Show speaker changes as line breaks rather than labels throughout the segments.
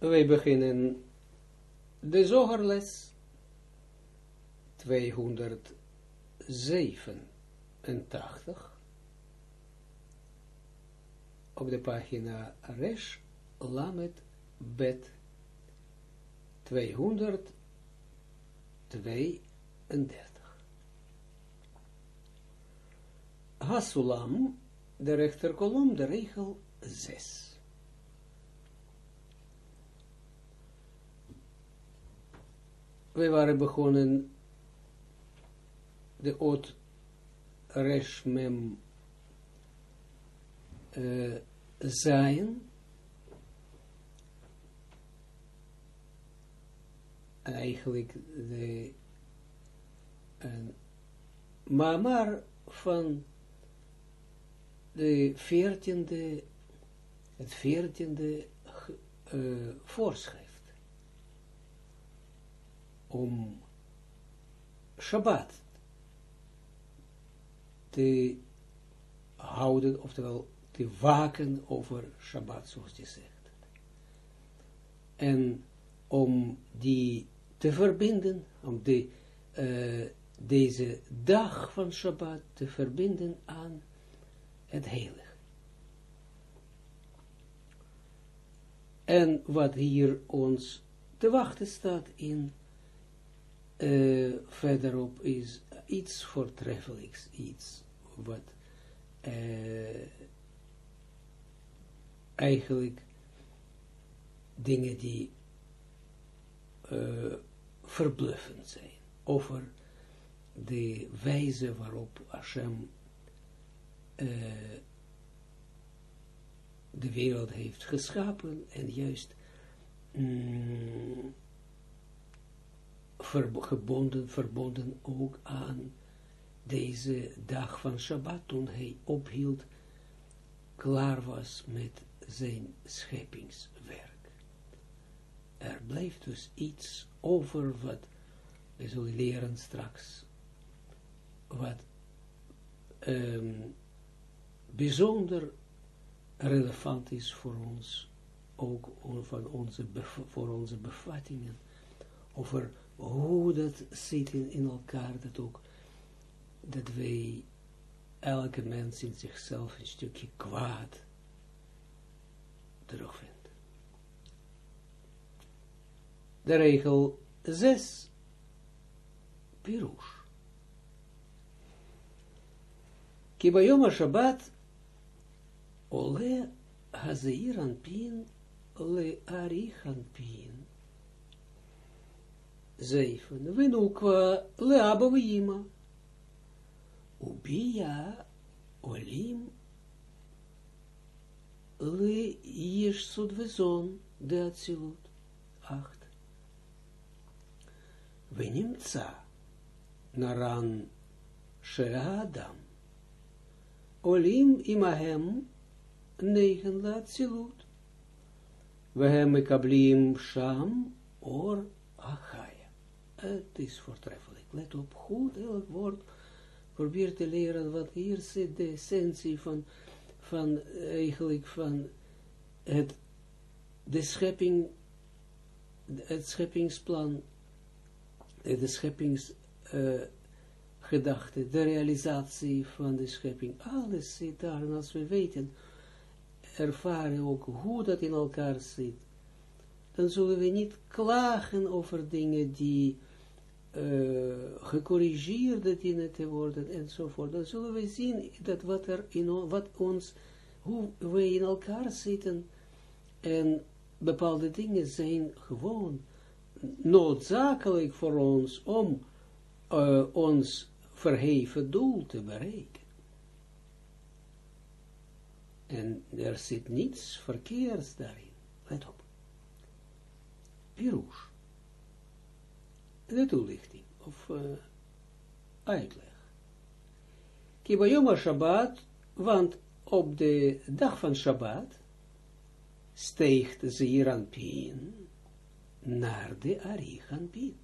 Wij beginnen de zogerles 287 op de pagina Resh Lamet Bet 232. Hasulam, de rechterkolom, de regel 6. We waren begonnen de oot Reshmem uh, zijn. Eigenlijk de een mamar van de veertiende, het veertiende uh, voorschrift om Shabbat te houden, oftewel te waken over Shabbat, zoals je zegt. En om die te verbinden, om de, uh, deze dag van Shabbat te verbinden aan het heilige. En wat hier ons te wachten staat in uh, verderop is iets voortreffelijks, iets wat uh, eigenlijk dingen die uh, verbluffend zijn over de wijze waarop Hashem de wereld heeft geschapen en juist mm, verbonden, verbonden ook aan deze dag van Shabbat, toen hij ophield, klaar was met zijn scheppingswerk. Er blijft dus iets over wat we zullen leren straks, wat um, bijzonder relevant is voor ons, ook van onze, voor onze bevattingen, over hoe dat zit in, in elkaar, dat ook, dat wij elke mens in zichzelf een stukje kwaad terugvindt. De regel 6, Pirush. Kibayom Shabbat, ole hazeir pin, le arichan pin. 7. Venukwa leaba vima. Ubia olim le yesh sud vezon de atzilut. 8. Venimtsa naran sheladam. Olim imahem negen atzilut. Vehem mekablim sham or achai. Het is voortreffelijk. Let op, goed elk woord. Probeer te leren wat hier zit, de essentie van, van eigenlijk van het, de schepping, het scheppingsplan, de scheppingsgedachte, uh, de realisatie van de schepping. Alles zit daar. En als we weten, ervaren ook hoe dat in elkaar zit, dan zullen we niet klagen over dingen die uh, gecorrigeerde dienen te worden enzovoort, dan zullen we zien dat wat er in wat ons, hoe we in elkaar zitten en bepaalde dingen zijn gewoon noodzakelijk voor ons om uh, ons verheven doel te bereiken. En er zit niets verkeers daarin. Let op. Pirouche de toelichting, of uh, uitleg. Kibayoma Shabbat, want op de dag van Shabbat steegt Zeeranpien naar de Arichanpien.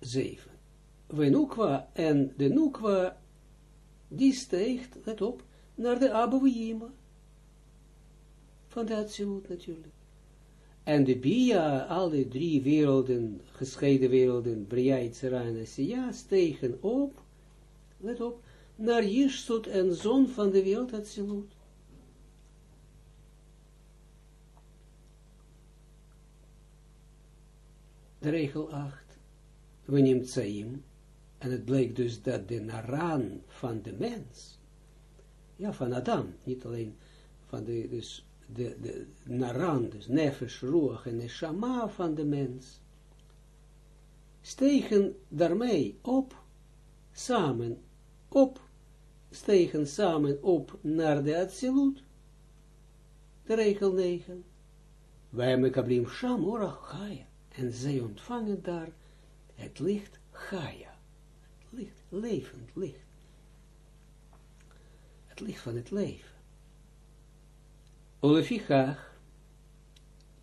7. Venukwa en de Nukwa, die steegt, let op, naar de Abouhima. van de absolute natuurlijk. En de Bia, alle drie werelden, gescheiden werelden, Bria, Yitzhara en Asiya, stegen op, let op, naar Jirsut en zon van de wereld absolute. De regel 8. We nemen Tsaim, en het bleek dus dat de naran van de mens, ja, van Adam, niet alleen van de, dus de, de dus nefesh, ruach en neshama van de mens, stegen daarmee op, samen, op, stegen samen op naar de Atsilut. De regel 9. Wij mekablim sham chaya. En zij ontvangen daar het licht chaya. Licht, levend licht. Het licht van het leven. Olefichach,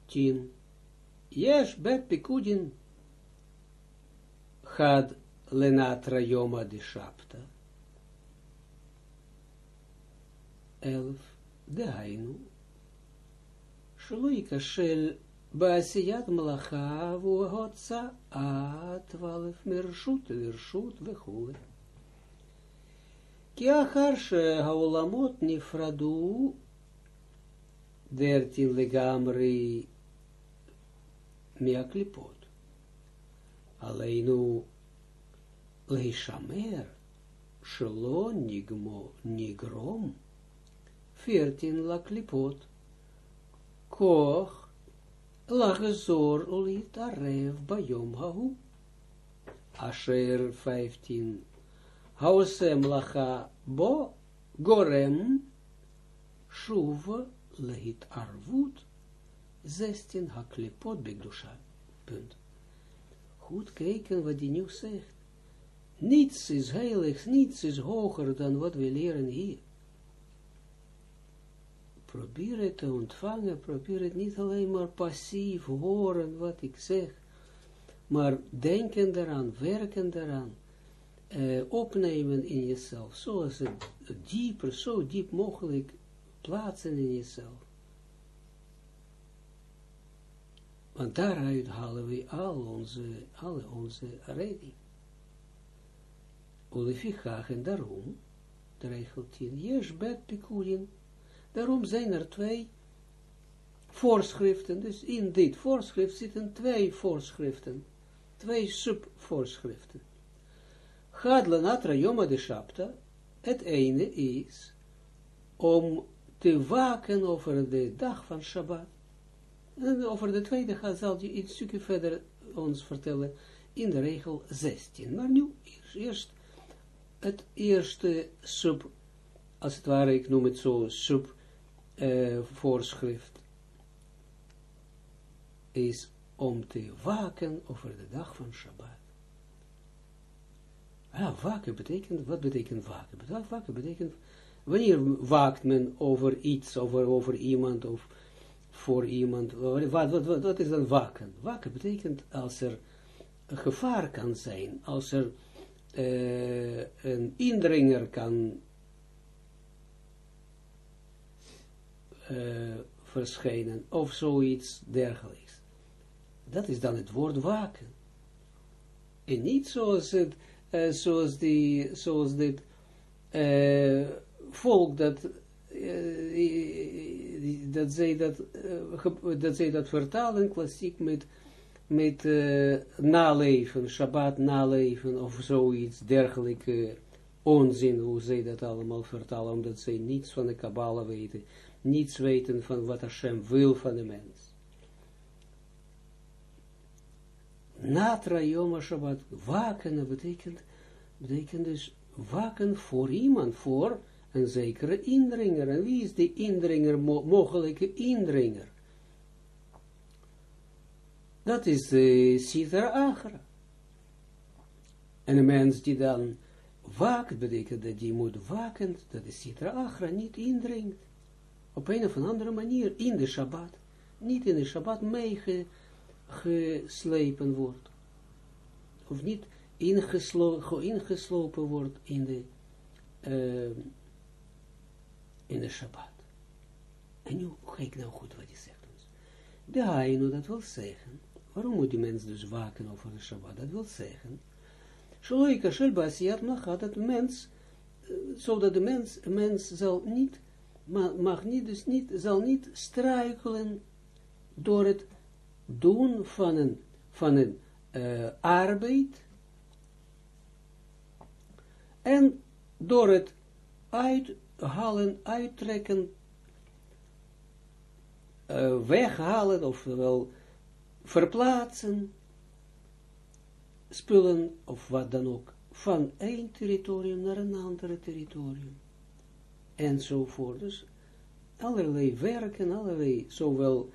tien, yes bet pikudin, had lenatra yoma de shapta. Elf, de hainu, shloika shel בעשיית מלאכה והוצאה twaalf מרשות לרשות וכו'. כי אחר שהעולמות נפרדו dertien legamri מהקליפות. עלינו להישמר שלא נגמו, נגרום פרטין לקליפות כוח לחזור להתערב ביום ההוא. אשר 15 העושה מלאכה בו גורם שוב lehit arvoet, 16 haklepot begdusha. Punt. Goed kijken wat die nu zegt. Niets is heilig, niets is hoger dan wat we leren hier. Probeer het te ontvangen, probeer het niet alleen maar passief horen wat ik zeg, maar denken daaraan, werken daaraan, uh, opnemen in jezelf, zoals het dieper, zo diep mogelijk plaatsen in jezelf. Want daaruit halen we al onze, alle onze redding. En daarom, de regel 10, Jesh bet daarom zijn er twee voorschriften, dus in dit voorschrift zitten twee voorschriften, twee subvoorschriften. Gadla natra yoma de shapta, het ene is om te waken over de dag van Shabbat. En over de tweede gaat, zal je iets stukje verder ons vertellen in de regel 16. Maar nu eerst het eerste sub, als het ware, ik noem het zo, sub uh, voorschrift, is om te waken over de dag van Shabbat. Ah, waken betekent, wat betekent waken? Waken betekent Wanneer waakt men over iets, over, over iemand, of voor iemand, wat, wat, wat, is dan waken? Waken betekent als er een gevaar kan zijn, als er uh, een indringer kan uh, verschijnen, of zoiets dergelijks. Dat is dan het woord waken. En niet zoals het, uh, zoals die, zoals dit, volk dat, uh, dat, zij dat, uh, dat zij dat vertalen klassiek met, met uh, naleven, Shabbat naleven of zoiets dergelijke onzin, hoe zij dat allemaal vertalen, omdat zij niets van de Kabbalah weten, niets weten van wat Hashem wil van de mens. Natra Yom Shabbat, waken betekent, betekent dus waken voor iemand, voor een zekere indringer. En wie is de indringer, mo mogelijke indringer? Dat is de Sitra Agra. En een mens die dan waakt, betekent dat die moet waken, dat de Sitra Agra niet indringt. Op een of andere manier in de Shabbat. Niet in de Shabbat meegeslepen wordt. Of niet ingeslo ingeslopen wordt in de uh, in de Shabbat. En nu, kijk nou goed wat hij zegt ons. De Hainu, dat wil zeggen, waarom moet die mens dus waken over de Shabbat? Dat wil zeggen, Shloika Shelbasiat Machat, dat mens, zodat de mens, mens zal niet, mag niet, dus niet, zal niet struikelen door het doen van een, van een uh, arbeid, en door het uithalen, uittrekken, uh, weghalen, ofwel verplaatsen, spullen, of wat dan ook, van één territorium naar een ander territorium. Enzovoort. Dus allerlei werken, allerlei, zowel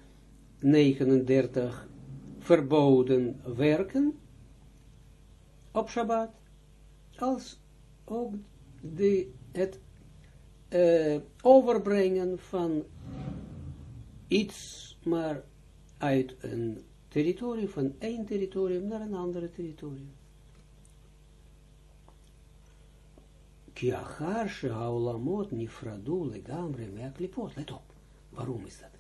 39 verboden werken op Shabbat, als ook de, het uh, overbrengen van iets, maar uit een territorium, van één territorium naar een ander territorium. Ki achar she'haolamot nifradu legamre me'aklipot. Let op, waarom is dat?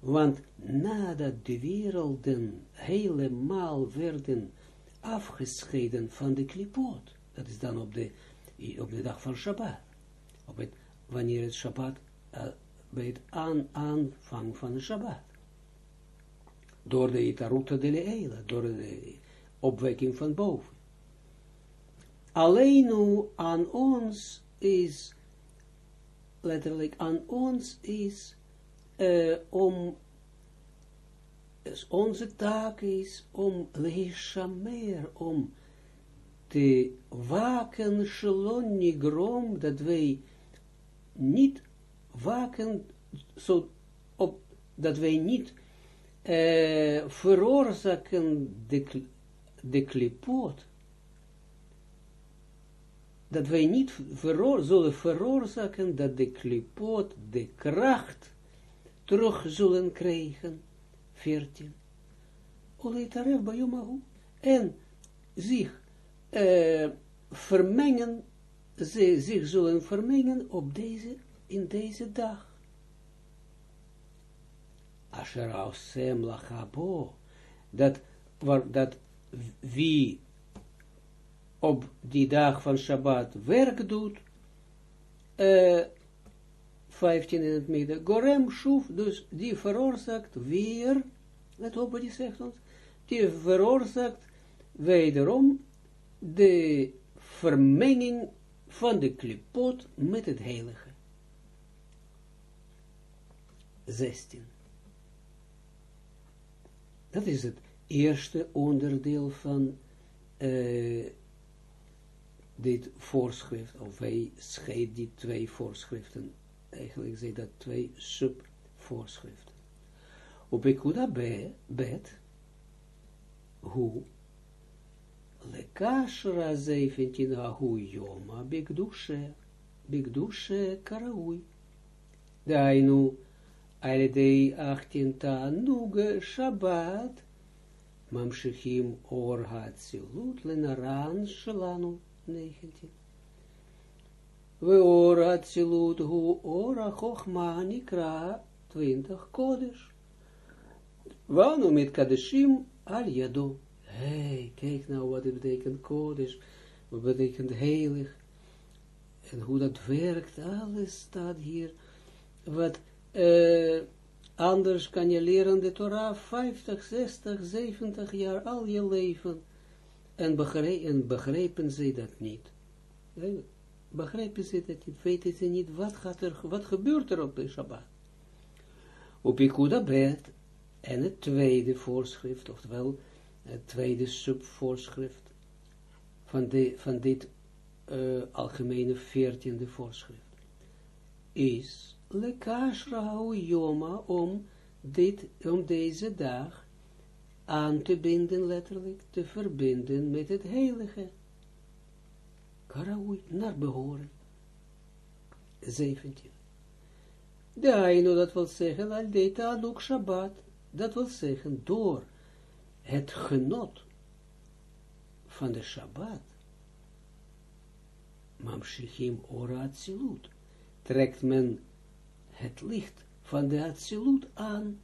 Want nadat de werelden helemaal werden afgescheiden van de klipot, dat is dan op de, op de dag van Shabbat, op het, wanneer het Shabbat, uh, bij het aan, aanvang van de Shabbat, door de Itaruta de Leela, door de opwekking van boven. Alleen nu aan ons is, letterlijk aan ons is, uh, om, dus onze taak is om leeshamer, om te waken, shalom nigrom, dat wij niet waken, zo op, dat wij niet uh, veroorzaken de, de klipot, dat wij niet veroor, zullen veroorzaken dat de klipot de kracht terug zullen krijgen, 14. Oleitaref bayomahu, en zich uh, vermengen, ze zich zullen vermengen op deze, in deze dag. Asher ausem lachabo, dat, dat wie op die dag van Shabbat werk doet, uh, 15 in het midden, Gorem Shuf, dus die veroorzaakt weer, let op die zegt ons, die veroorzaakt wederom de vermenging van de klipot met het heilige. 16. Dat is het eerste onderdeel van uh, dit voorschrift, of wij scheiden die twee voorschriften eigenlijk zijn dat twee subvoorschriften. Op Ekuda bet, hoe, lekashra 17 ahu yoma bigdushe, bigdushe karaui. Dainu, al-dei 18 tanuge Shabbat, mamshechim or hatzilut lenaran shelanu 19. We ora tzilut hu ora chochma nikra 20 kodesh. Wanu met kadeshim al. Hey, kijk nou wat het betekent kodesh. Wat betekent heilig. En hoe dat werkt. Alles staat hier. Wat uh, anders kan je leren de Torah 50, 60, 70 jaar al je leven. En, begre en begrepen ze dat niet begrijpen ze dat niet, weten ze niet, wat, gaat er, wat gebeurt er op de Shabbat. Op Ikuda bed, en het tweede voorschrift, oftewel het tweede subvoorschrift van, de, van dit uh, algemene veertiende voorschrift, is lekashra yoma om, dit, om deze dag aan te binden, letterlijk, te verbinden met het heilige. Karaoui, naar behoren. 17. De Aino, dat wil zeggen, al deed ook Shabbat, dat wil zeggen, door het genot van de Shabbat, mamshichim ora atzilut, trekt men het licht van de Atsilut aan,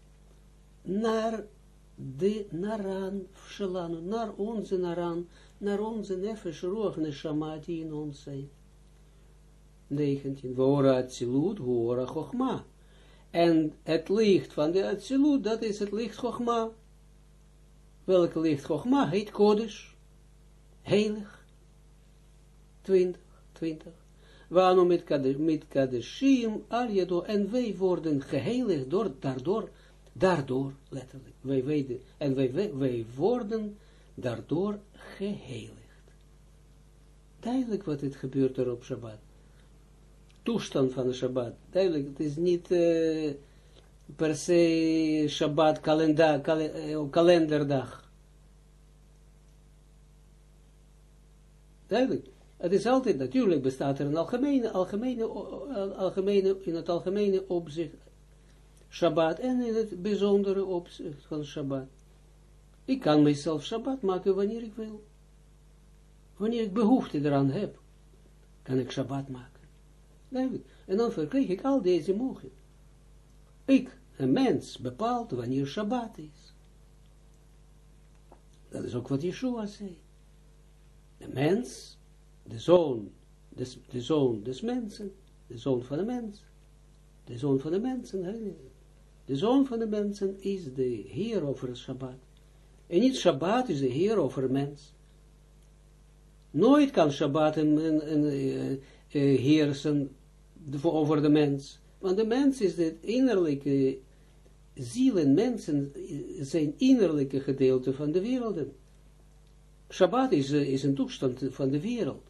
naar de Naran Shalanu, naar onze Naran, naar onze Nefesh Ruach Neshama die in ons zijn. 19. Wora Atsilut, Wora Chochma. En het licht van de Atsilut, dat is het licht Chochma. Welke licht Chochma heet Kodesh. Heilig. 20. 20. Waarom met, kade, met Kadeshim, al en wij worden geheiligd door, daardoor, daardoor, letterlijk, wij weten, en wij, wij, wij worden daardoor geheiligd. Duidelijk wat het gebeurt er op Shabbat. Toestand van de Shabbat. Duidelijk, het is niet uh, per se Shabbat kalenderdag. Duidelijk. Het is altijd, natuurlijk bestaat er een algemene, algemene, algemene, in het algemene opzicht Shabbat en in het bijzondere opzicht van Shabbat. Ik kan mezelf Shabbat maken wanneer ik wil. Wanneer ik behoefte eraan heb, kan ik Shabbat maken. En dan verkrijg ik al deze mogelijkheden. Ik, een mens, bepaalt wanneer Shabbat is. Dat is ook wat Yeshua zei. De mens de zoon, des, de zoon des mensen, de zoon van de mens, de zoon van de mensen, de zoon van de mensen is de heer over Shabbat. En niet Shabbat is de heer over mens. Nooit kan Shabbat een, een, een, uh, heersen over de mens. Want de mens is het innerlijke ziel en mensen zijn innerlijke gedeelte van de werelden. Shabbat is, is een toestand van de wereld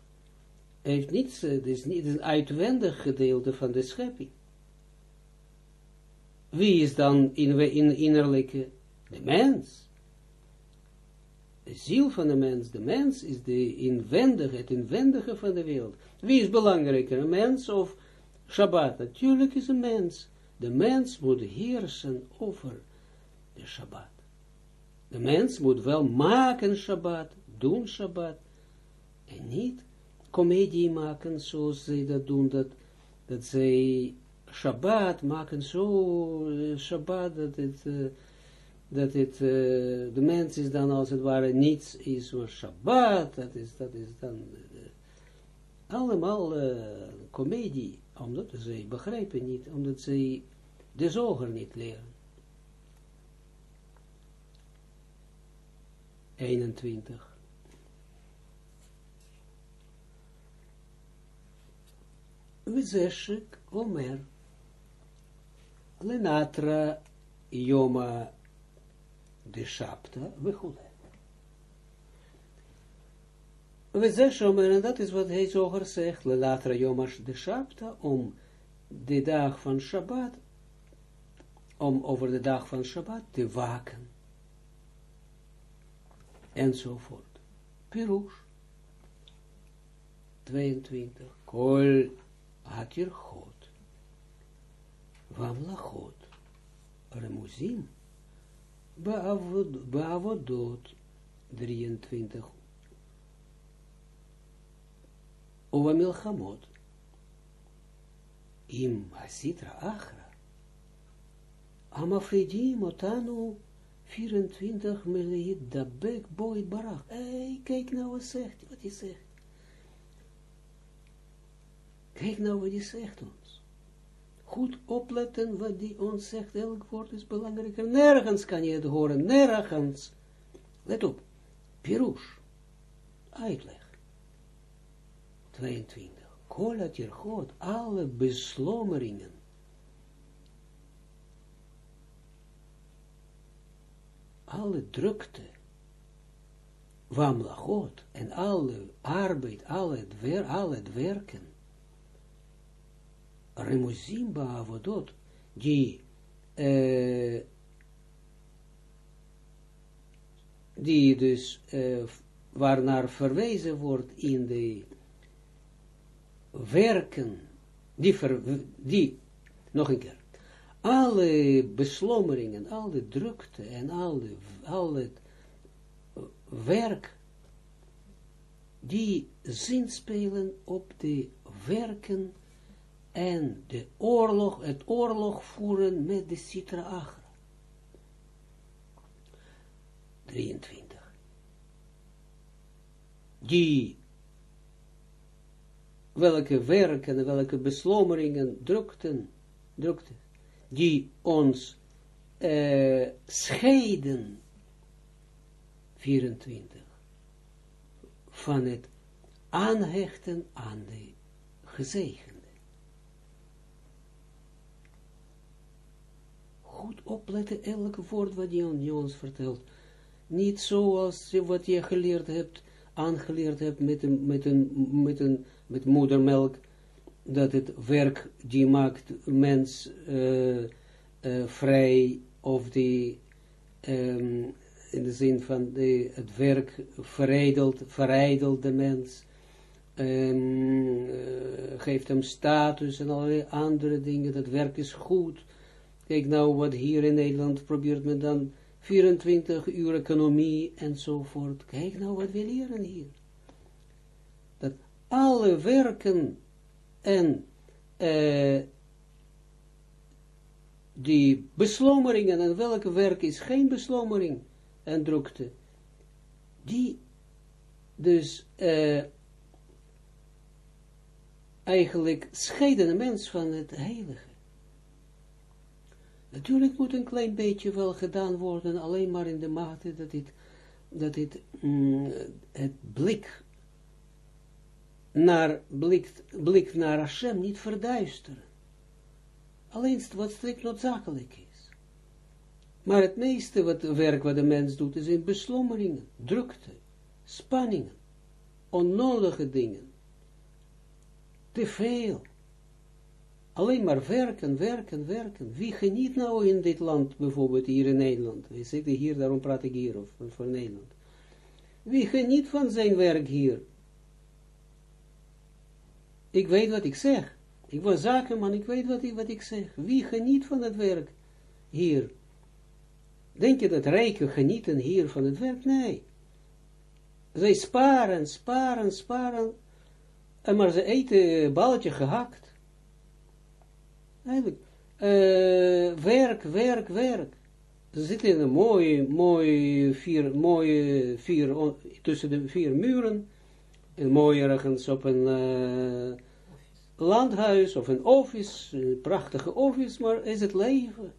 heeft niets, het is niet een uitwendig gedeelte van de schepping. Wie is dan in, in innerlijke? De mens. De ziel van de mens. De mens is de inwendige, het inwendige van de wereld. Wie is belangrijker, een mens of Shabbat? Natuurlijk is een mens. De mens moet heersen over de Shabbat. De mens moet wel maken Shabbat, doen Shabbat, en niet komedie maken, zoals zij dat doen, dat, dat zij Shabbat maken, zo uh, Shabbat, dat het, uh, dat het, uh, de mens is dan als het ware niets is, maar Shabbat, dat is, dat is dan allemaal komedie, omdat zij begrijpen niet, omdat zij de zoger niet leren. 21. Vizeshik Omer Lenatra Yoma de Shapta Vechule. Vizesh Omer, en dat is wat hij zoger zegt, Lenatra Yoma de Shapta, om de dag van Shabbat, om over de dag van Shabbat te waken. Enzovoort. Pirush. 22. Kol Atir God. Vamlachot. Remuzim. Bavodot. 23. Ova milchamot. Im asitra achra. Amafredim otanu 24 miljoen dabek boy barach. Hey, kijk nou wat zegt, wat hij zegt. Kijk nou wat hij zegt ons. Goed opletten wat hij ons zegt. Elk woord is belangrijker. Nergens kan je het horen. Nergens. Let op. Pirush. Uitleg. 22. Kolat God. Alle beslommeringen. Alle drukte. Wamlachot. En alle arbeid. Alle het, wer, alle het werken die, uh, die dus, uh, waarnaar verwezen wordt in de werken, die, ver, die nog een keer, alle beslommeringen, alle drukte en alle, al het werk, die zinspelen op de werken en de oorlog, het oorlog voeren met de Sitra Achra. 23. Die, welke werken, welke beslommeringen drukten, drukten, die ons uh, scheiden, 24, van het aanhechten aan de gezegende. Goed opletten, elke woord wat je ons vertelt. Niet zoals wat je geleerd hebt, aangeleerd hebt met, een, met, een, met, een, met moedermelk, dat het werk die maakt mens uh, uh, vrij, of die um, in de zin van de, het werk verijdelt, verijdelt de mens, um, geeft hem status en allerlei andere dingen, dat werk is goed. Kijk nou wat hier in Nederland probeert men dan 24 uur economie enzovoort. Kijk nou wat we leren hier. Alle werken en uh, die beslommeringen, en welke werk is geen beslommering en drukte, die dus uh, eigenlijk scheiden de mens van het heilige. Natuurlijk moet een klein beetje wel gedaan worden, alleen maar in de mate dat dit, dat dit mm, het blik naar, blik, blik naar Hashem niet verduisteren. Alleen wat strikt noodzakelijk is. Maar het meeste wat, werk wat de mens doet, is in beslommeringen, drukte, spanningen, onnodige dingen. Te veel. Alleen maar werken, werken, werken. Wie geniet nou in dit land, bijvoorbeeld hier in Nederland? We zitten hier, daarom praat ik hier of, voor Nederland. Wie geniet van zijn werk hier? Ik weet wat ik zeg. Ik was zakenman, ik weet wat ik, wat ik zeg. Wie geniet van het werk hier? Denk je dat rijken genieten hier van het werk? Nee. Zij sparen, sparen, sparen. En maar ze eten balletje gehakt. Eigenlijk. Uh, werk, werk, werk. Ze zitten in een mooie, mooie vier, mooie vier, tussen de vier muren. En mooi ergens op een uh, landhuis of een office, een prachtige office, maar is het leven.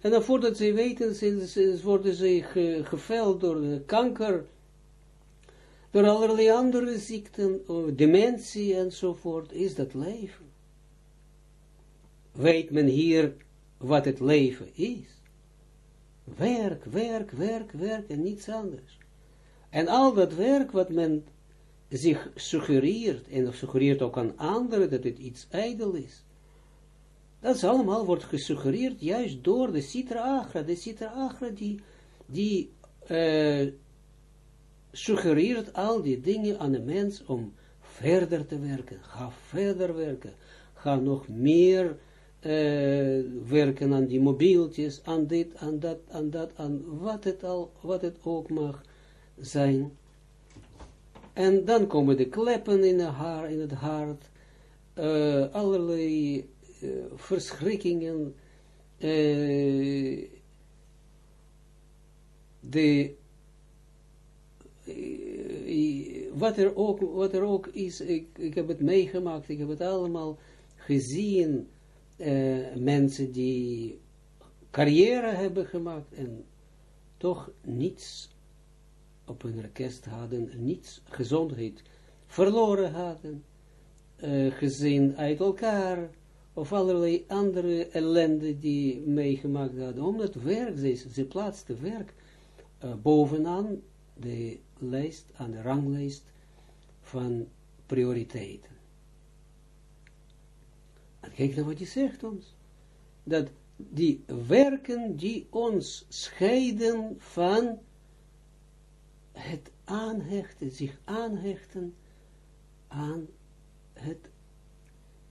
En dan voordat ze weten, worden ze ge, geveld door de kanker, door allerlei andere ziekten, dementie enzovoort, is dat leven. Weet men hier wat het leven is? Werk, werk, werk, werk en niets anders. En al dat werk wat men zich suggereert, en suggereert ook aan anderen dat het iets ijdel is, dat is allemaal wordt gesuggereerd juist door de Sitra Agra. De Sitra Agra die, die uh, suggereert al die dingen aan de mens om verder te werken. Ga verder werken. Ga nog meer uh, werken aan die mobieltjes, aan dit, aan dat, aan dat, aan wat het, al, wat het ook mag zijn. En dan komen de kleppen in, in het hart, uh, allerlei uh, verschrikkingen, uh, de, wat, er ook, wat er ook is, ik, ik heb het meegemaakt, ik heb het allemaal gezien, mensen die carrière hebben gemaakt en toch niets op hun orkest hadden, niets, gezondheid verloren hadden, uh, gezin uit elkaar, of allerlei andere ellende die meegemaakt hadden, omdat werk, ze, ze plaatste werk uh, bovenaan de lijst, aan de ranglijst van prioriteiten. En kijk naar wat hij zegt ons, dat die werken die ons scheiden van het aanhechten, zich aanhechten aan het,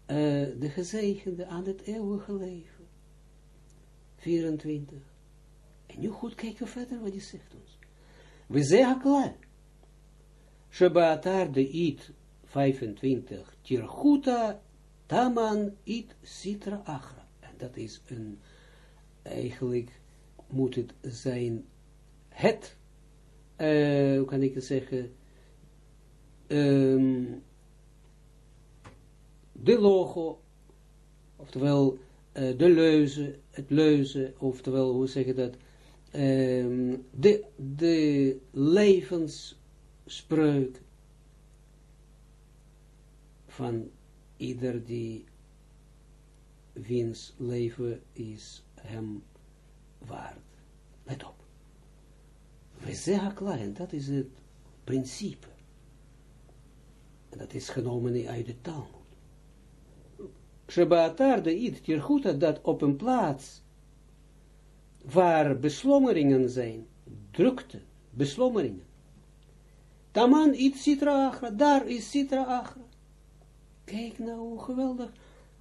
uh, de gezegende, aan het eeuwige leven. 24. En nu goed kijken verder wat hij zegt ons. We zeggen klaar. Shabbatar de it 25, Tirchuta Taman it Sitra Achra. En dat is een, eigenlijk moet het zijn, het, uh, hoe kan ik het zeggen, um, de logo, oftewel uh, de leuze, het leuze, oftewel, hoe zeg je dat, um, de, de levensspreuk van ieder die wiens leven is hem waard. Let op. We zeggen klein, dat is het principe. En dat is genomen uit de Talmud. Shebaatar de id tirchuta dat op een plaats waar beslommeringen zijn, drukte, beslommeringen. Taman it sitra achra, daar is sitra achra. Kijk nou hoe geweldig,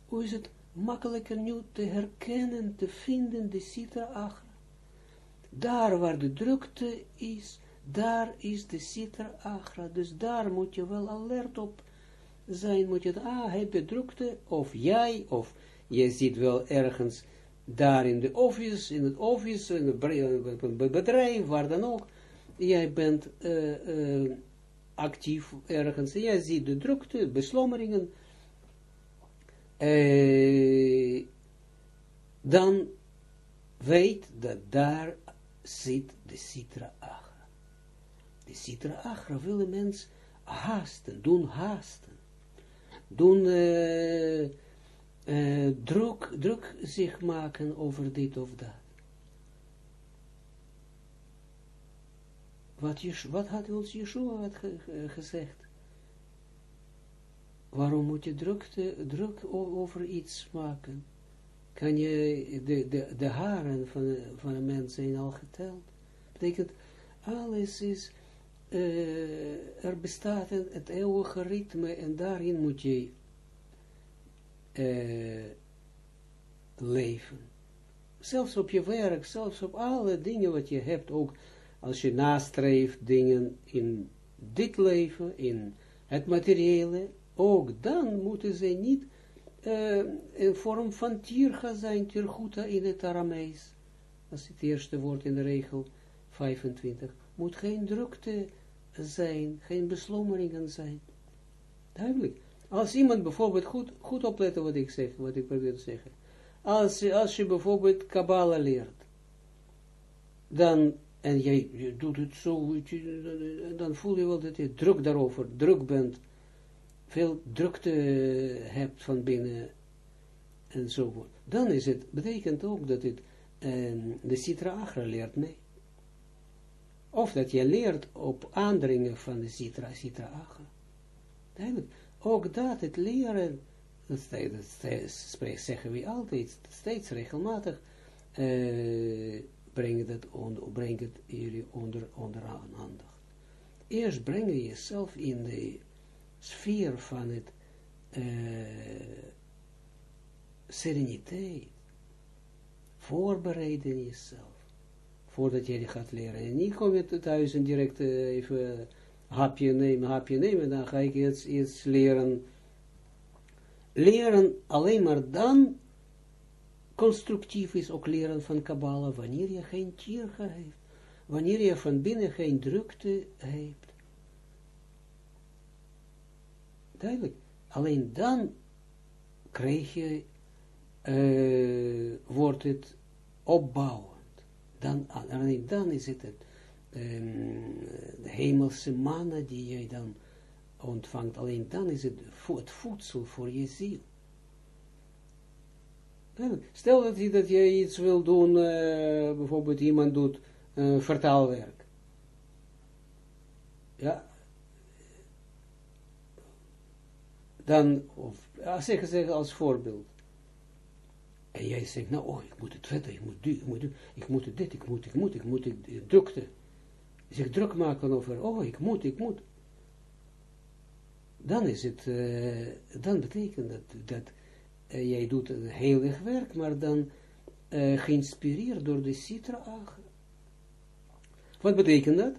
hoe is het makkelijker nu te herkennen, te vinden, de sitra achra. Daar waar de drukte is, daar is de sitra achra. Dus daar moet je wel alert op zijn, moet je, ah, heb je drukte, of jij, of je ziet wel ergens daar in de office, in het office, in het bedrijf, waar dan ook, jij bent uh, uh, actief ergens, jij ziet de drukte, beslommeringen, uh, dan weet dat daar zit de Sitra Agra. De Sitra Agra wil de mens haasten, doen haasten doen uh, uh, druk, druk zich maken over dit of dat. Wat, wat had ons Yeshua gezegd? Waarom moet je druk, te, druk over iets maken? Kan je, de, de, de haren van, van een mens zijn al geteld? Betekent, alles is uh, er bestaat een, het eeuwige ritme en daarin moet je uh, leven. Zelfs op je werk, zelfs op alle dingen wat je hebt, ook als je nastreeft dingen in dit leven, in het materiële, ook dan moeten ze niet uh, in vorm van tier gaan zijn, tiergoeta in het Aramees. Dat is het eerste woord in de regel 25. Moet geen drukte zijn, geen beslommeringen zijn. Duidelijk. Als iemand bijvoorbeeld, goed, goed opletten wat ik zeg, wat ik probeer te zeggen. Als, als je bijvoorbeeld Kabbalah leert, dan, en jij je doet het zo, dan voel je wel dat je druk daarover, druk bent, veel drukte hebt van binnen, en zo. Dan is het, betekent ook dat het, um, de Sitra Agra leert mee. Of dat je leert op aandringen van de Sitra, Sitra Acha. Duidelijk. Ook dat, het leren, dat, zeggen we altijd, steeds regelmatig, uh, brengen het, on, breng het jullie onder, onder aandacht. Eerst breng je jezelf in de sfeer van het uh, sereniteit. Voorbereiden jezelf voordat die gaat leren. En niet kom je thuis en direct uh, even hapje nemen, hapje nemen, dan ga ik iets, iets leren. Leren alleen maar dan constructief is ook leren van Kabbalah, wanneer je geen tier heeft, wanneer je van binnen geen drukte hebt. Duidelijk. Alleen dan krijg je, uh, wordt het opbouwen dan, alleen dan is het um, de hemelse manna die jij dan ontvangt, alleen dan is het het voedsel voor je ziel. Stel dat je, dat je iets wil doen, uh, bijvoorbeeld iemand doet uh, vertaalwerk. Ja. Dan, of, zeg, als voorbeeld. En jij zegt, nou, oh, ik moet het vetten, ik moet, ik moet, ik moet dit, ik moet, ik moet, ik moet, ik drukte. Zich druk maken over, oh, ik moet, ik moet. Dan is het, uh, dan betekent dat, dat uh, jij doet een heel erg werk, maar dan geïnspireerd door de citra Wat betekent dat?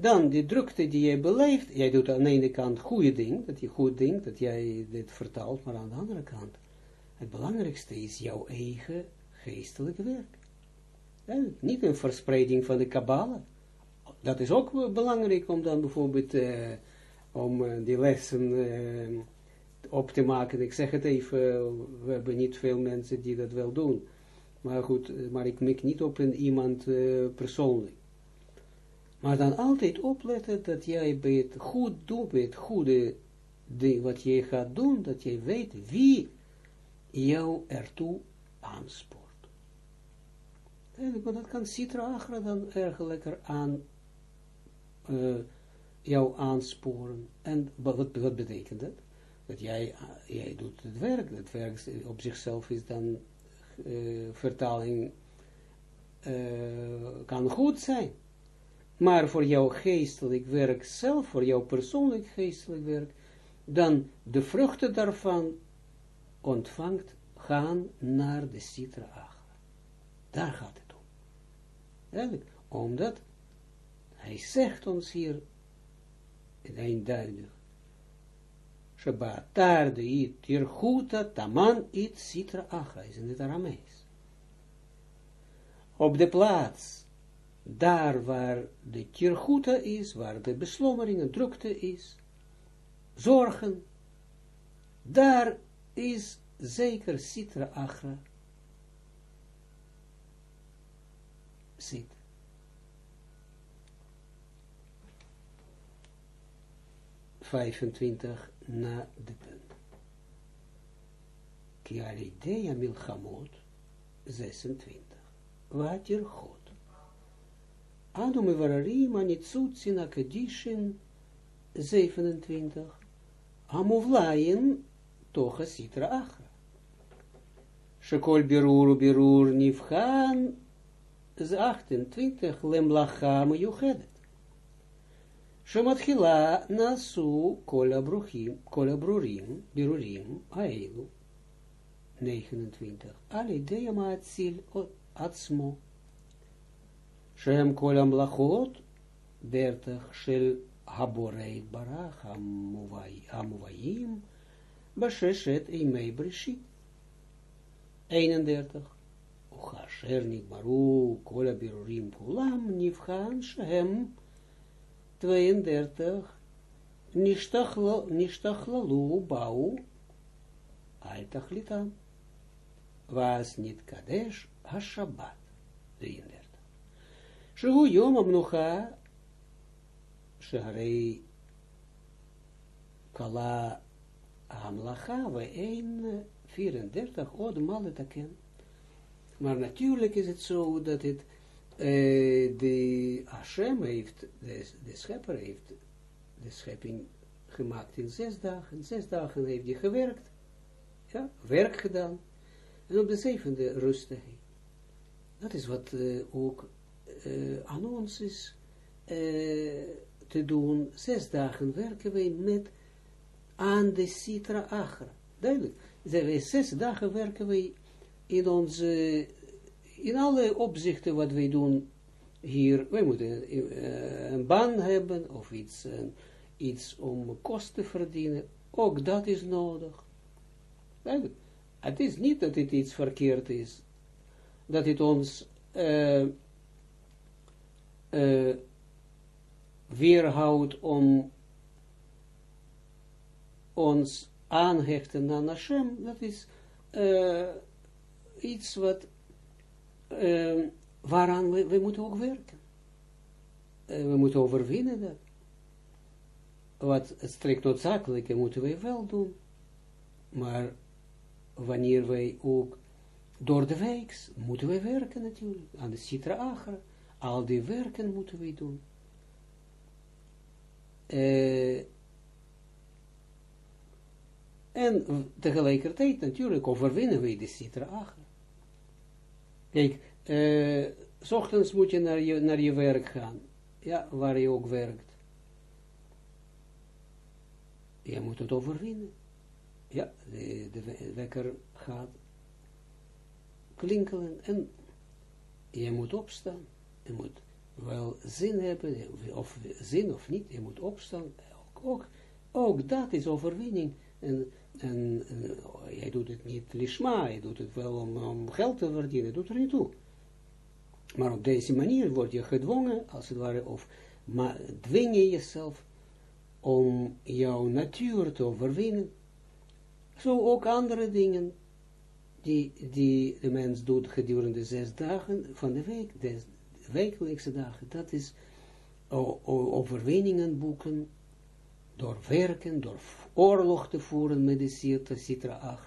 Dan die drukte die jij beleeft, jij doet aan de ene kant goede ding, dat je goed denkt, dat jij dit vertaalt, maar aan de andere kant, het belangrijkste is jouw eigen geestelijk werk. niet een verspreiding van de kabbala. Dat is ook belangrijk om dan bijvoorbeeld, uh, om uh, die lessen uh, op te maken. Ik zeg het even, we hebben niet veel mensen die dat wel doen. Maar goed, maar ik mik niet op een iemand persoonlijk. Maar dan altijd opletten dat jij bij het goed doen, bij het goede wat je gaat doen, dat jij weet wie jou ertoe aanspoort. En dat kan Citra Agra dan erg lekker aan uh, jou aansporen. En wat, wat betekent dat? Dat jij, jij doet het werk. Het werk op zichzelf is dan uh, vertaling kan goed zijn. Maar voor jouw geestelijk werk zelf, voor jouw persoonlijk geestelijk werk, dan de vruchten daarvan ontvangt, gaan naar de Sitra Achra. Daar gaat het om. Eigenlijk, omdat hij zegt ons hier eenduidig. Shabbat tarde it tirchuta taman it Sitra Achra, is in het Aramees. Op de plaats daar waar de tirchuta is, waar de beslommering en drukte is, zorgen, daar is zeker Sitra Achra zit. Vijfentwintig na de punt. Ki alidea milchamot, 26. Wat je God. Anu mevararim anitzutsin akadishin 27. Amuvlayin tocha sitra achra. Shekol birur birur nifhan 28 lemlacha mejuchedet. Shematchila nasu kol abruchim, kol abrurim, birurim, aelu. 29. Ali deya maatzil Shem kolam lachot, dertig shil haborei barach amuvayim, basheshet imei brishi. 31. Ochasher nigbaru kola birurim kulam nifhan shem 32. Nishtachlalu bau altachlita. Was nit kadesh ha-shabbat. 33. שהוא יום המנוחה, שהרי kala amlaa ואין 34 עוד malet aken. Maar natuurlijk is het zo dat het, de Hashem heeft, de, schepper heeft de schepping gemaakt in zes dagen. Zes dagen heeft hij gewerkt, ja, werk gedaan. En op de zevende rustte hij. Dat is wat ook uh, aan uh, te doen, zes dagen werken wij met aan de Sitra Achra. Duidelijk. Zes dagen werken wij in onze, in alle opzichten wat wij doen hier. Wij moeten uh, een baan hebben of iets, iets om kosten te verdienen. Ook dat is nodig. Duidelijk. Het is niet dat het iets verkeerd is. Dat het ons weerhoudt om ons aanhechten aan Hashem, dat is uh, iets wat, uh, waaraan we, we, moeten ook werken. we moeten overwinnen dat. Wat strikt noodzakelijke moeten wij wel doen. Maar wanneer wij ook door de week moeten wij werken natuurlijk, aan de Sitra Agra. Al die werken moeten we doen. Uh, en tegelijkertijd natuurlijk overwinnen we de citra achter. Kijk, uh, s ochtends moet je naar, je naar je werk gaan. Ja, waar je ook werkt. Je moet het overwinnen. Ja, de, de wekker gaat klinkelen en je moet opstaan. Je moet wel zin hebben, of zin of niet, je moet opstaan, ook, ook, dat is overwinning, en, en, en jij doet het niet lishma, je doet het wel om, om geld te verdienen, doet er niet toe. Maar op deze manier word je gedwongen, als het ware, of maar dwing je jezelf om jouw natuur te overwinnen. Zo ook andere dingen die, die de mens doet gedurende zes dagen van de week, wekelijkse dagen. Dat is overwinningen boeken, door werken, door oorlog te voeren met de Sitra, Sitra.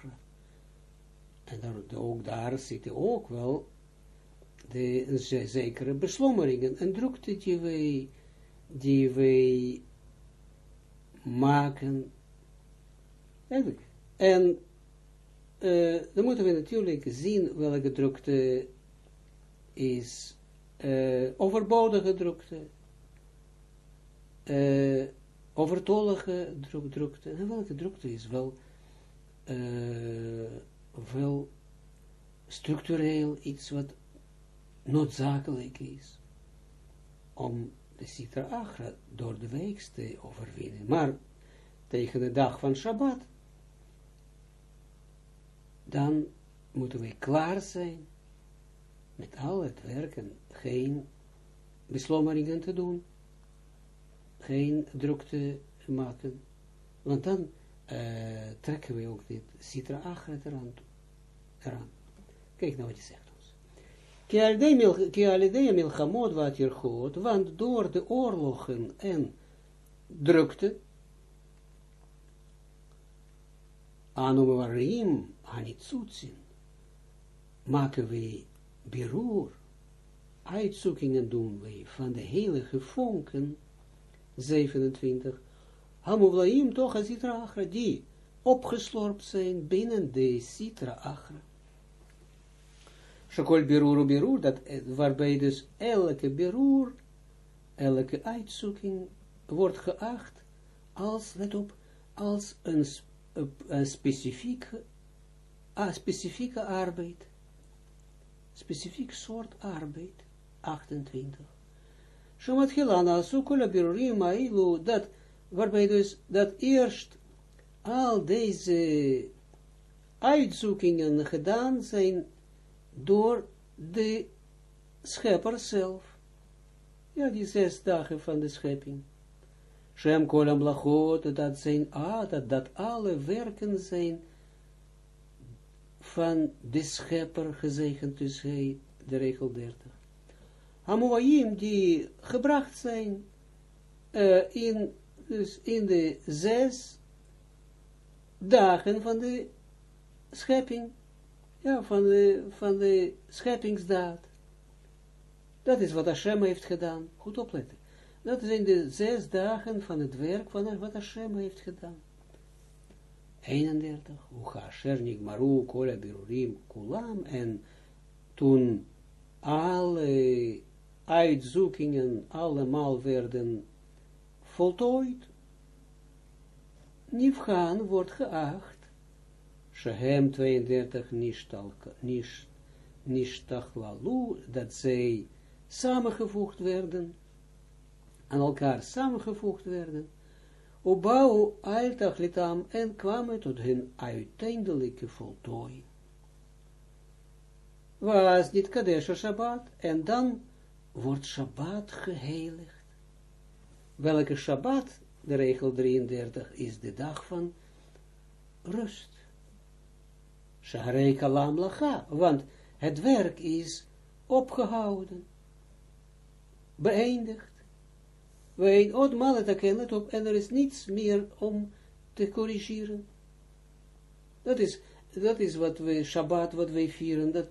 En daar, ook daar zitten ook wel de zekere beslommeringen en drukte die wij, die wij maken. En uh, dan moeten we natuurlijk zien welke drukte is uh, overbodige drukte, uh, overtollige druk, drukte, en welke drukte is wel, uh, wel structureel iets wat noodzakelijk is om de Sitra Agra door de week te overwinnen. Maar tegen de dag van Shabbat, dan moeten we klaar zijn met al het werken, geen beslommeringen te doen, geen drukte maken, want dan uh, trekken we ook dit Sitra Agra eraan. Kijk nou wat je zegt. Ki alidei milchamot wat hier goed, want door de oorlogen en drukte, anumarim hanitsutsin, maken we beroer, uitzoekingen doen we van de heilige vonken, 27, hamuvlaim toch als Sitra Achra, die opgeslorpt zijn binnen de Sitra Achra. Shakol berur berur, dat, waarbij dus elke berur, elke uitzoeking wordt geacht als, let op, als een, een specifieke, een specifieke arbeid. Specifiek soort arbeid. 28. Shomat Hilana, Sukola Berurim, Ailu, dat, waarbij dus, dat eerst al deze uitzoekingen gedaan zijn door de schepper zelf. Ja, die zes dagen van de schepping. Shem kolam lachot, dat zijn, ah, dat, dat alle werken zijn van de schepper gezegend, dus hij, de regel 30. Hamuayim, die gebracht zijn uh, in, dus in de zes dagen van de schepping ja, van de, van de scheppingsdaad. Dat is wat Hashem heeft gedaan. Goed opletten. Dat zijn de zes dagen van het werk van wat Hashem heeft gedaan. 31. Ucha Asher Nigmaru Kola Birurim Kulam. En toen alle uitzoekingen allemaal werden voltooid. Nifgaan wordt geacht Shehem 32 nishtachlalu, dat zij samengevoegd werden, aan elkaar samengevoegd werden, opbouw altachlitam en kwamen tot hun uiteindelijke voltooiing. Was dit Kadesh Shabbat, en dan wordt Shabbat geheiligd. Welke Shabbat, de regel 33, is de dag van rust. Shaharei kalam lacha, want het werk is opgehouden, beëindigd. Wij otmaal het let op, en er is niets meer om te corrigeren. Dat is, dat is wat we, Shabbat, wat wij vieren, dat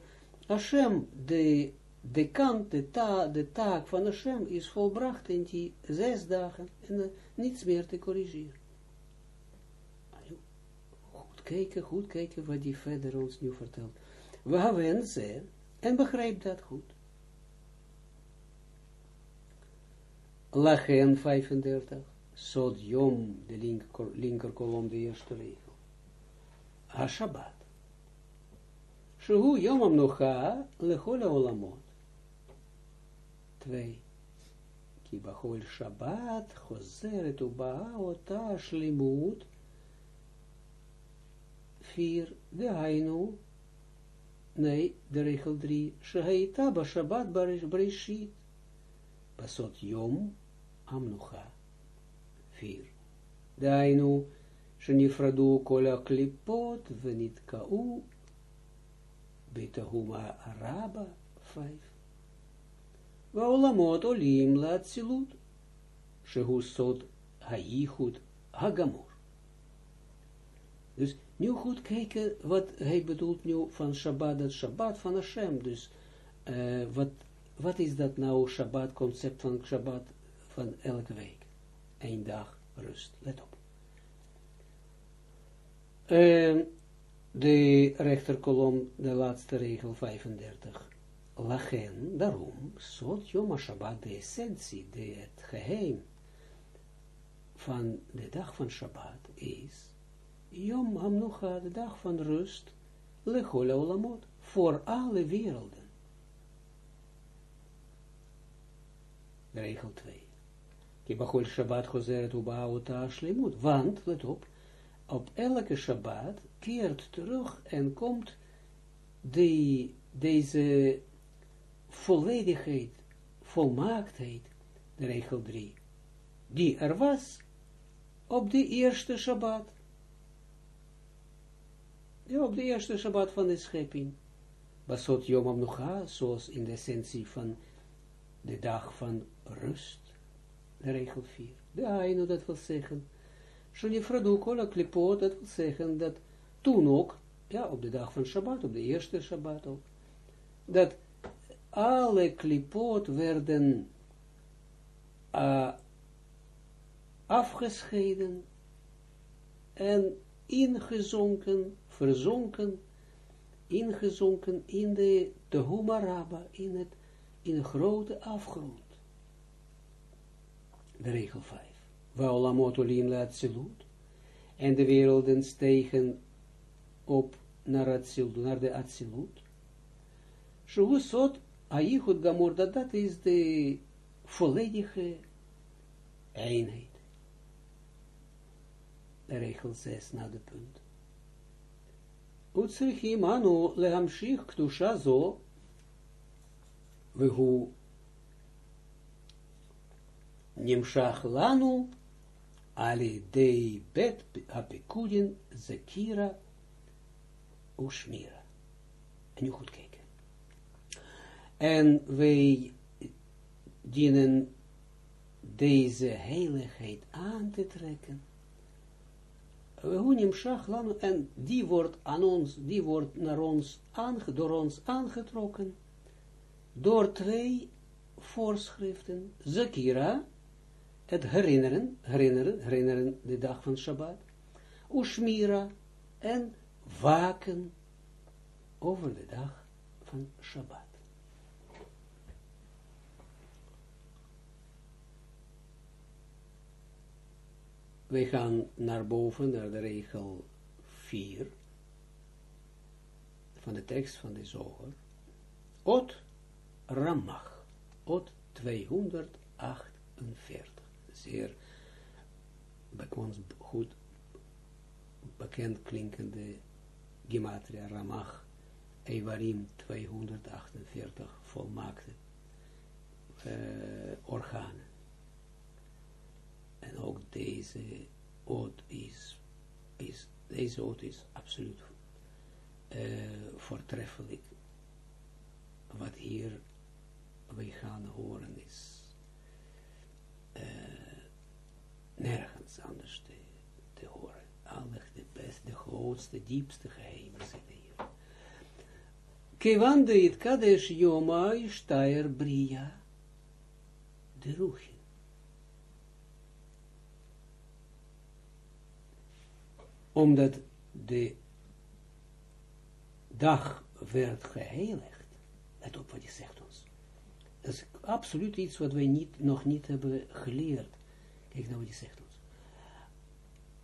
Hashem, de, de kant, de, ta, de taak van Hashem is volbracht in die zes dagen, en uh, niets meer te corrigeren kijken, goed kijken wat die verder ons nu vertelt. We hebben ze, en begrijp dat goed. Lachen 35, Sod Yom, de linker, linker kolom, de eerste regel. Ha-Shabbat. Shehu Yom Amnocha, Lechola Olamot. Twee. ki bachol Shabbat, chozeret uba ota shlimut, vier, de hainu, nee, de regel drie, sheheita ba Shabbat barishit, basot yom amnucha, vier, de hainu, shenifradu kol klipot, venit ka'u, betahuma araba, vijf, Waolamot olim laatzilut, shehu sod haichud hagamor. Dus nu goed kijken wat hij bedoelt nu van Shabbat, Shabbat van Hashem. Dus uh, wat, wat is dat nou Shabbat, concept van Shabbat van elke week? Eén dag rust, let op. De rechterkolom, de laatste regel 35. Lachen, daarom, Sot Yom Shabbat, de essentie, de, het geheim van de dag van Shabbat is Yom Hamnucha, de dag van rust, Lechol Olamot, voor alle werelden. Regel 2. Kibachol Shabbat gozeret ubaota shlemut, want, let op, op elke Shabbat keert terug en komt de, deze volledigheid, volmaaktheid, de regel 3, die er was op de eerste Shabbat. Ja, op de eerste Shabbat van de schepping. Basot Yom Amnucha, zoals in de essentie van de dag van rust, regel 4. De Aino, dat wil zeggen, Shonifradu Kola Klipot, dat wil zeggen dat toen ook, ja, op de dag van Shabbat, op de eerste Shabbat ook, dat alle klipot werden uh, afgescheiden en ingezonken, verzonken, ingezonken in de, de Humaraba, in, het, in grote afgrond. De regel 5. Waolamot olin la Atsilut. En de werelden stegen op naar, Atsilut, naar de Atsilut. Shuhusot Aichud Gamor, dat, dat is de volledige eenheid. Regel 6 na de punt. Utsrichim anu lehamshich ktusha zo, vehu nimshach lanu ali dei bet apikudin zekira ushmira. En nu goed kijken. En wij dienen deze heiligheid aan te trekken. En die wordt aan ons, die wordt naar ons aange, door ons aangetrokken, door twee voorschriften. Zakira, het herinneren, herinneren, herinneren de dag van Shabbat. Ushmira, en waken over de dag van Shabbat. We gaan naar boven, naar de regel 4 van de tekst van de zoger. Ot Ramach, Ot 248. Zeer bekend, goed bekend klinkende Gematria Ramach, Evarim 248 volmaakte uh, organen. En ook deze oot is, is deze oot is absoluut uh, voortreffelijk. Wat hier wij gaan horen is uh, nergens anders te, te horen. De beste, de grootste, diepste geheimen zitten hier. Kevan de it kadesh yoma ishtaer bria. De ruchje. omdat de dag werd geheiligd. Let op wat hij zegt ons. Dat is absoluut iets wat wij niet, nog niet hebben geleerd. Kijk nou wat zegt ons.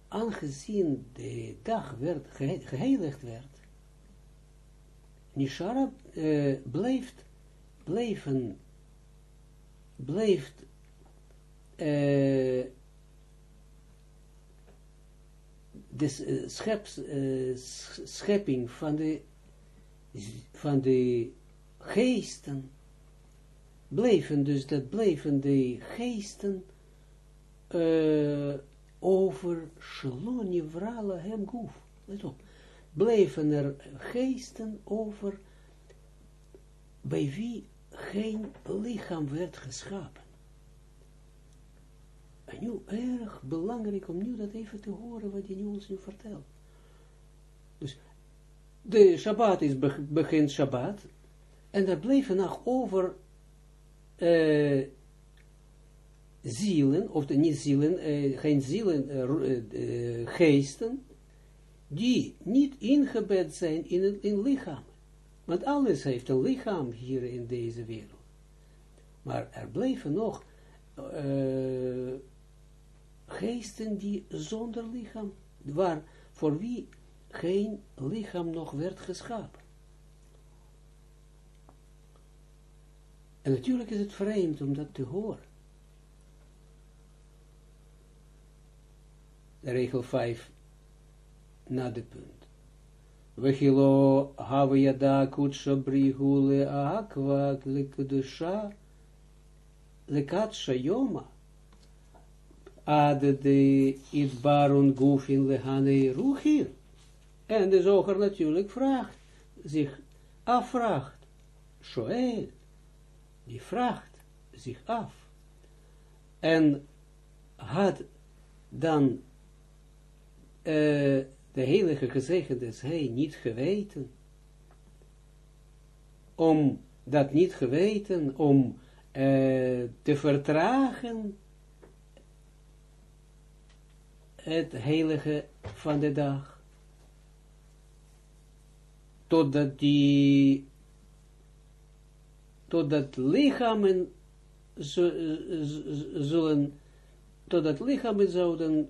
Aangezien de dag werd geheiligd werd, Nishara uh, blijft, blijven, blijft uh, de uh, schepping van de, van de geesten, bleven dus, dat bleven de geesten uh, over Shalom Vrala hem goef. Let op. Bleven er geesten over bij wie geen lichaam werd geschapen. En nu erg belangrijk om nu dat even te horen wat hij nu ons nu vertelt. Dus de Shabbat is begint Shabbat en er bleven nog over uh, zielen, of de, niet zielen, uh, geen zielen, uh, geesten, die niet ingebed zijn in, het, in lichaam. Want alles heeft een lichaam hier in deze wereld. Maar er bleven nog geesten die zonder lichaam, waar, voor wie geen lichaam nog werd geschapen. En natuurlijk is het vreemd om dat te horen. Regel 5 na de punt. Vechilo have yada kutsha brihu le akva le kedusha le katsha yoma ad de itbarun gufin le hane ruchir. En de zoger natuurlijk vraagt, zich afvraagt, shoel, die vraagt zich af. En had dan uh, de heilige gezegend is hij niet geweten, om dat niet geweten, om uh, te vertragen het heilige van de dag, totdat die, totdat lichamen zullen, totdat lichamen zouden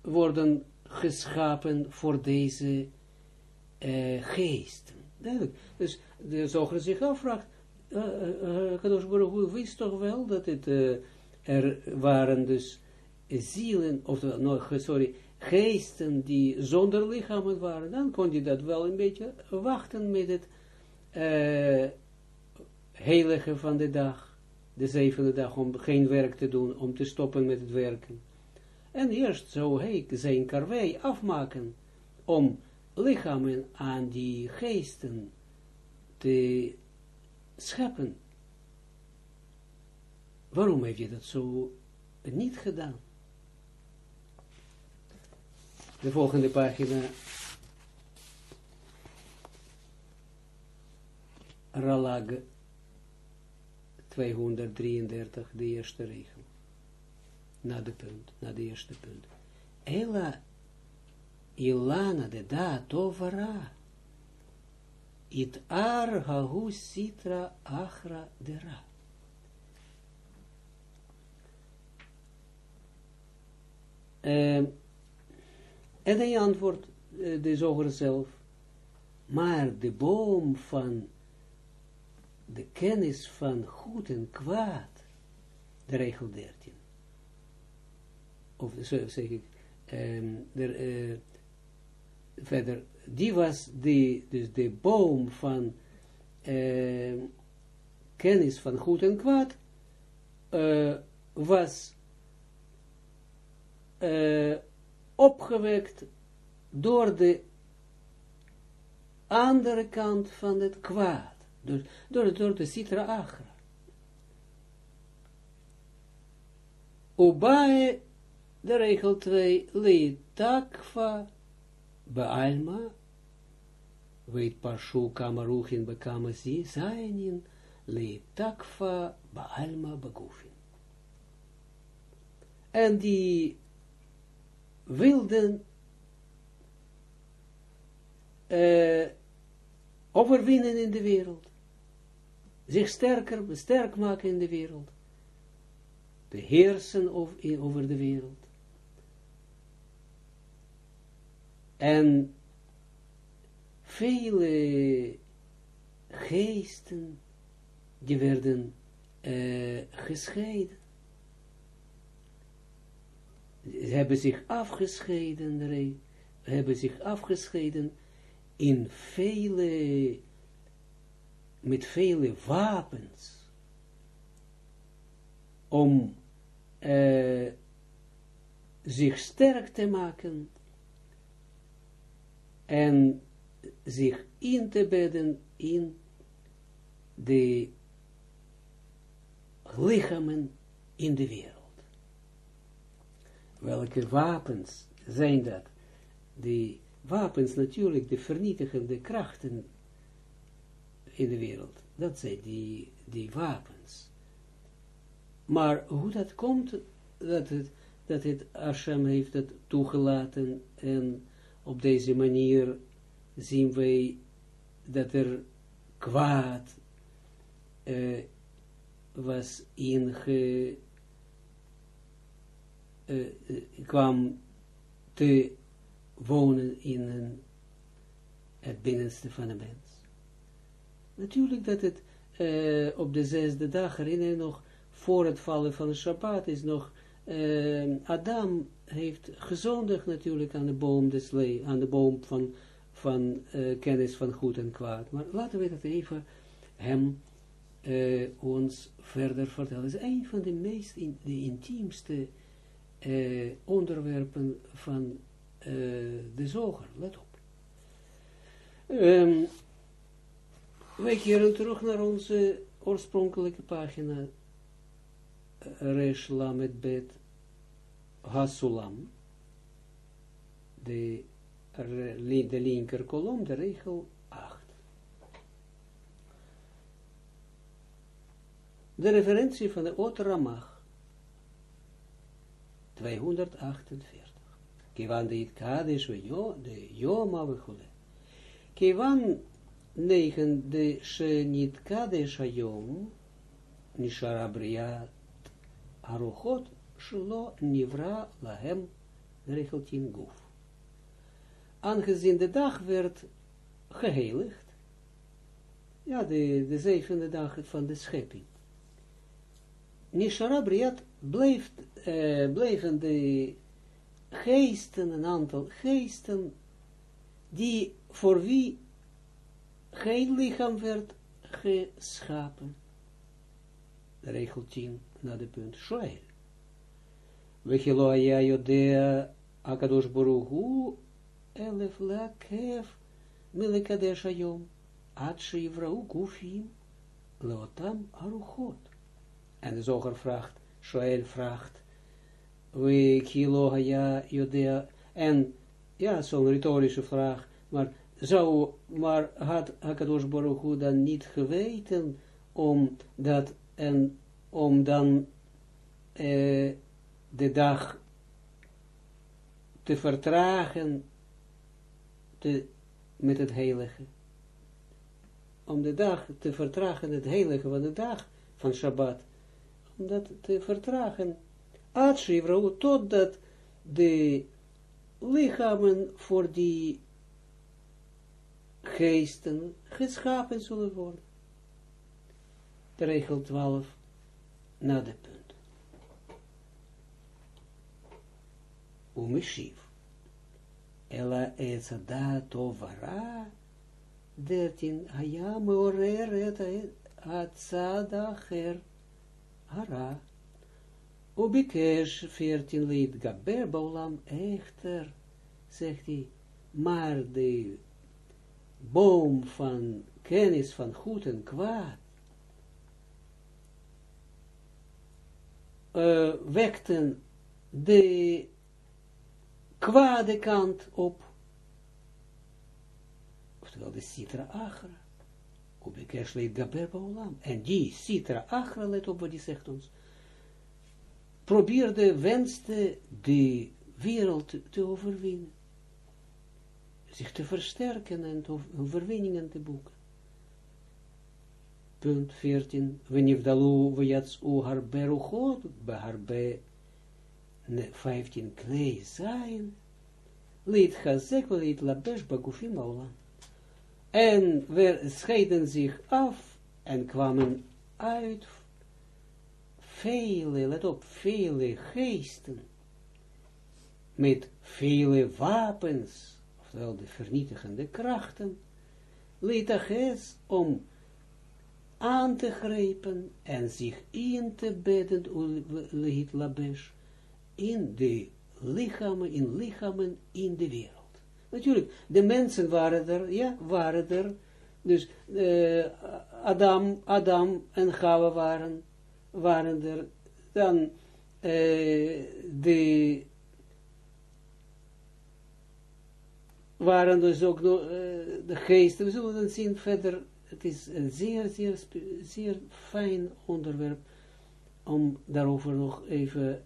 worden geschapen voor deze uh, geesten. Duidelijk. Dus de zoger zich afvraagt, uh, wist toch wel dat het, er waren dus zielen, of no, sorry, geesten die zonder lichamen waren, dan kon je dat wel een beetje wachten met het heilige van de dag, de zevende dag, om geen werk te doen, om te stoppen met het werken. En eerst zou hij zijn karwei afmaken om lichamen aan die geesten te scheppen. Waarom heeft je dat zo niet gedaan? De volgende pagina. Ralag 233, de eerste regel na de punt, na de eerste punt. Ela ilana de da tovara. It ar hahu sitra achra dera. Uh, en hij antwoordt uh, de zoger zelf, maar de boom van de kennis van goed en kwaad, de regel 13, of zo zeg ik, um, der, uh, verder, die was de, dus de boom van uh, kennis van goed en kwaad, uh, was opgewekt door de andere kant van het kwaad, door, door, door de citra agra. Ubae de regel 2, le takva bealma, weet parshu kamaruchin bekama zainin, le takva bealma begufin. En die wilden uh, overwinnen in de wereld. Zich sterker, sterk maken in de wereld. Beheersen over de wereld. En vele geesten, die werden uh, gescheiden. hebben zich afgescheiden, hebben zich afgescheiden in vele, met vele wapens, om uh, zich sterk te maken en zich in te bedden in de lichamen in de wereld. Welke wapens zijn dat? Die wapens natuurlijk, de vernietigende krachten in de wereld. Dat zijn die, die wapens. Maar hoe dat komt, dat het, dat het Hashem heeft het toegelaten en op deze manier zien wij dat er kwaad uh, was inge, uh, kwam te wonen in het binnenste van de mens. Natuurlijk dat het op de zesde dag, herinner nog, voor het vallen van de Shabbat is nog, Adam heeft gezondigd natuurlijk aan de boom des aan de boom van, van uh, kennis van goed en kwaad. Maar laten we dat even hem uh, ons verder vertellen. Het is een van de meest, de intiemste uh, onderwerpen van de zoger. Let op. Um, wij keren terug naar onze oorspronkelijke pagina. Resh Lamed Bet Hasulam. De, de linker kolom, de regel 8. De referentie van de Ot Ramach. 248. Kivan de Itkadish we de Yoma we chule. Kivan 9 de Shenit Kadesh Hayom Nishara Briat Aruchot Shlo Nivra Lahem Recheltin Guf. Aangezien de dag werd geheiligd, ja, de, de zevende dag van de schepping. Nishara Briat bleef, bleven de geesten, een aantal geesten, die voor wie geen lichaam werd geschapen. Regel 10 naar de punt. Shoel. Wechelo aya jodea akadosh boruhu elef leakev milekadesh ayom ad shivrau gufim leotam aruchot. En de zoger vraagt, Shoel vraagt, we kilo haya jodea, en ja, zo'n retorische vraag, maar zou, maar had Hakadosh Baruch dan niet geweten om dat en om dan uh, de dag te vertragen te, met het heilige. Om de dag te vertragen, het heilige van de dag van Shabbat. Om dat te vertragen. Adshivro, totdat de lichamen voor die geesten geschapen zullen worden. De regel 12 na de punt. Umeshiv. Ela etzada tovara. 13. Haya meorer et atzada her hara. Ubikesh 14 leed gaber echter, zegt hij, maar de boom van kennis van goed en kwaad, wekten de kwade kant op, oftewel de Sitra Achra, Kersleet Gaber Baulam. En die Sitra Achra, let op wat die zegt ons, probeerde, wenste de wereld te overwinnen zich te versterken en overwinningen te boeken. Punt 14. Wenivdalu vajatsu harbe ruchot, beharbe 15 klei zijn, liet chazek liet labesh bagufim. En we scheiden zich af en kwamen uit vele, let op, vele geesten met vele wapens, oftewel de vernietigende krachten, litages om aan te grijpen en zich in te bedden, lehit labesh, in de lichamen, in lichamen in de wereld. Natuurlijk, de mensen waren er, ja, waren er, dus uh, Adam, Adam en Gawa waren, waren er, dan uh, de waren dus ook nog uh, de geesten, we zullen dan zien verder, het is een zeer, zeer, zeer fijn onderwerp, om daarover nog even,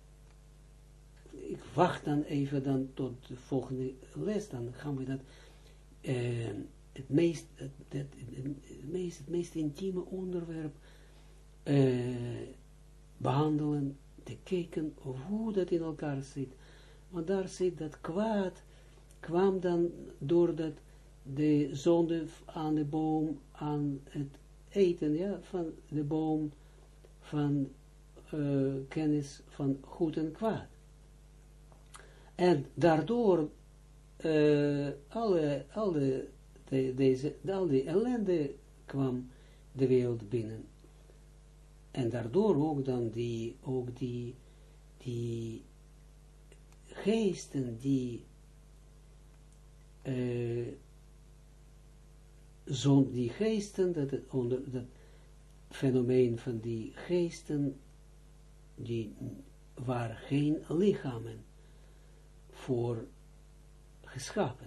ik wacht dan even dan tot de volgende les, dan gaan we dat, uh, het meest, het, meest, het meest intieme onderwerp uh, behandelen, te kijken hoe dat in elkaar zit. Want daar zit dat kwaad, kwam dan doordat de zonde aan de boom, aan het eten, ja, van de boom van uh, kennis van goed en kwaad. En daardoor uh, alle, alle de, deze, al die ellende kwam de wereld binnen. En daardoor ook dan die, ook die, die geesten die uh, die geesten, dat, het onder, dat fenomeen van die geesten, die waar geen lichamen voor geschapen